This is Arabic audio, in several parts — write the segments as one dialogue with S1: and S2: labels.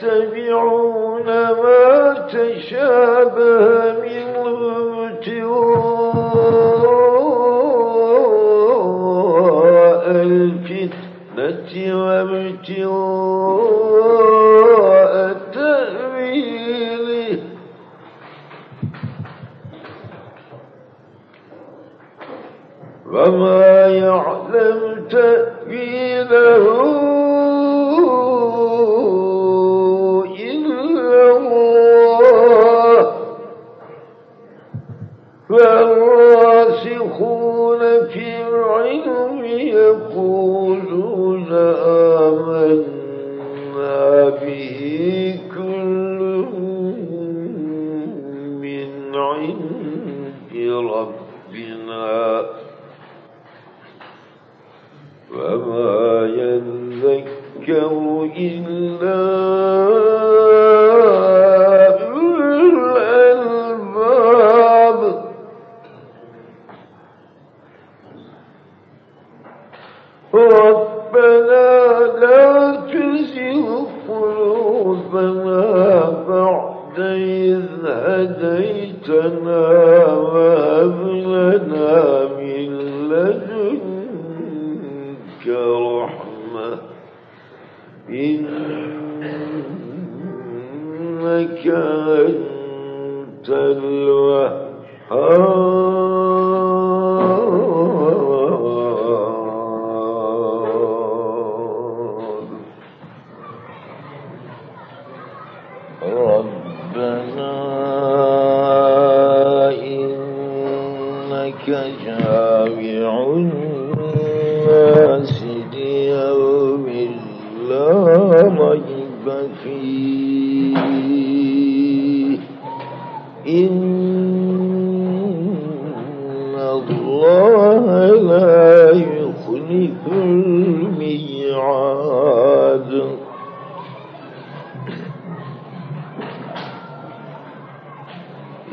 S1: فيتبعون ما تشابه منه ابتغاء الفتنة وابتغاء تأويله. وما يعلم تأويله ربنا وما يذكر إلا أولو الألباب. إنك أنت الوهاب. ربنا إنك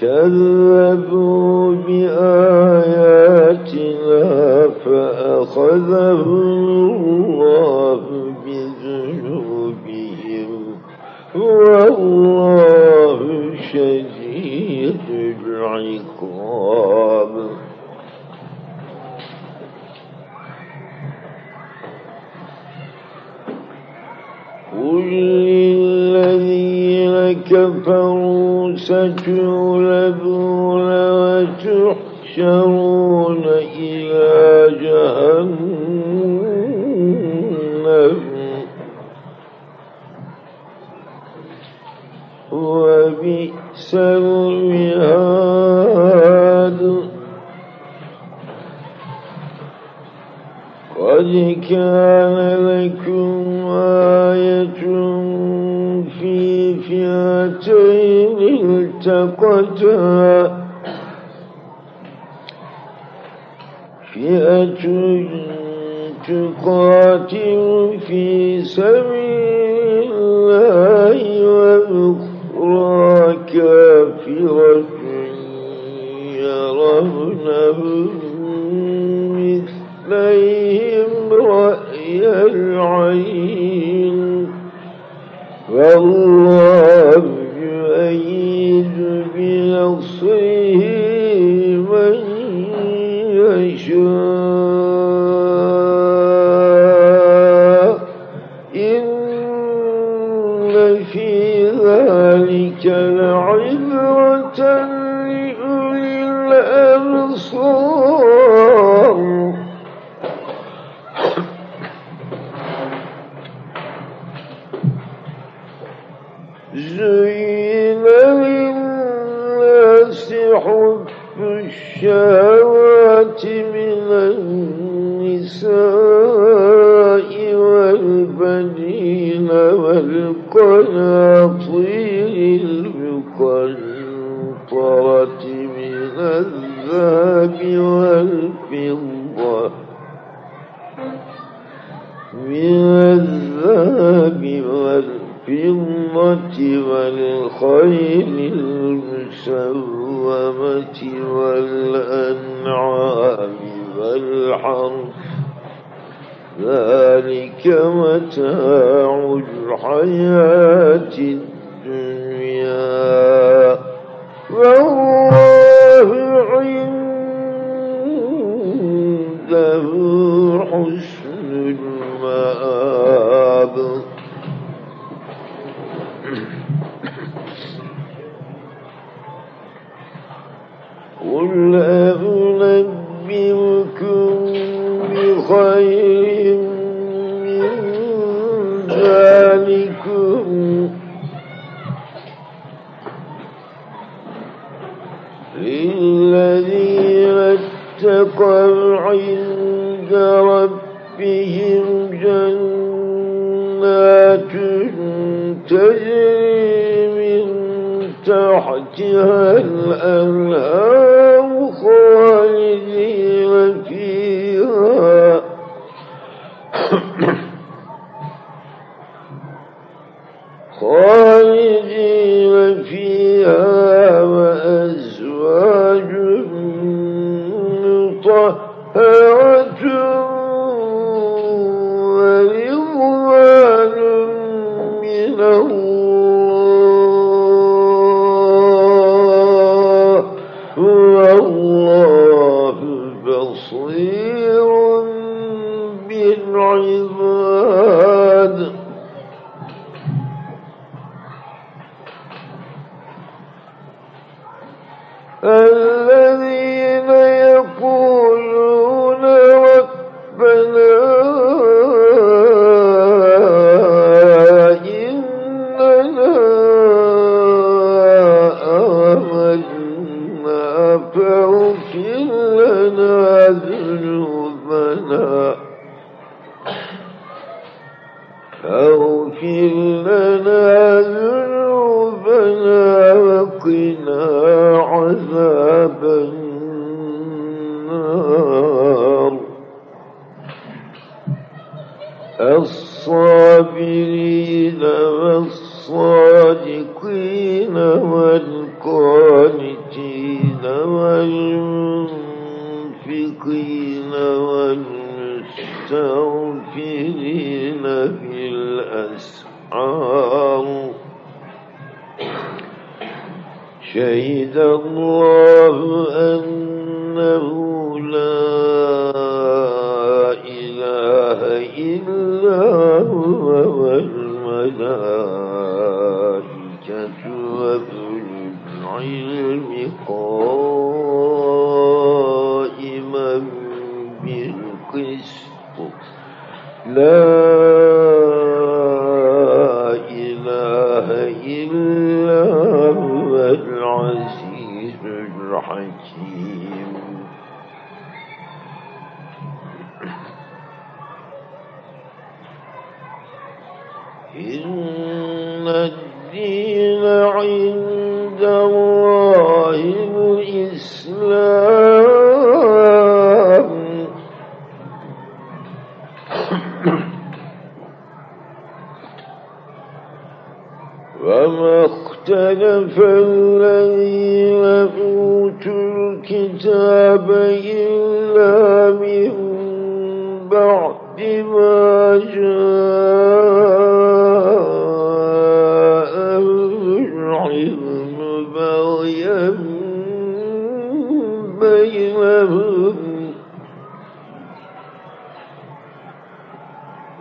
S1: كذبوا بآياتنا فأخذهم الله بذنوبهم. والله شديد العقاب. قل للذين كفروا ستغلبون وتحشرون إلى جهنم. وبئس المهاد. قد كان لكم آية في فئتين. اتقتها فئة تقاتل في سبيل الله وأخرى كافرة يرون مثليهم رأي العين. والله فيها. بصير بالعباد. فاغفر لنا ذنوبنا لنا ذنوبنا وقنا عذاب النار. الصابرين والصادقين والقانتين. والمنفقين والمستغفرين بالأسحار شهد الله قائما بالقسط. لا إله إلا هو العزيز الحكيم. إن الدين عند الله الإسلام وما اختلف الذين أوتوا الكتاب إلا من بعد ما جاءهم.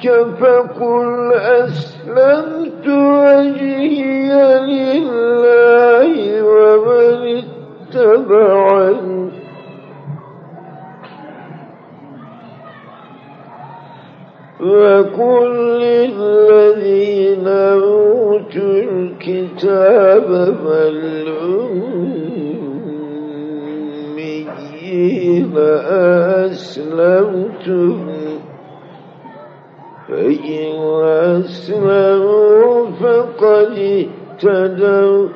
S1: حاجوك فقل أسلمت وجهي لله ومن اتبعني. وقل للذين أوتوا الكتاب فالأميين أسلمتم أسلموا فقد اهتدوا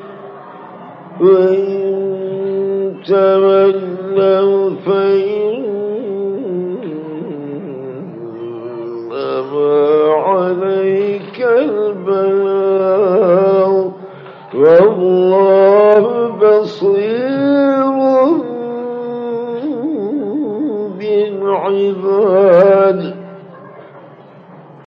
S1: وإن تولوا فإنما عليك البلاغ. والله بصير بالعباد.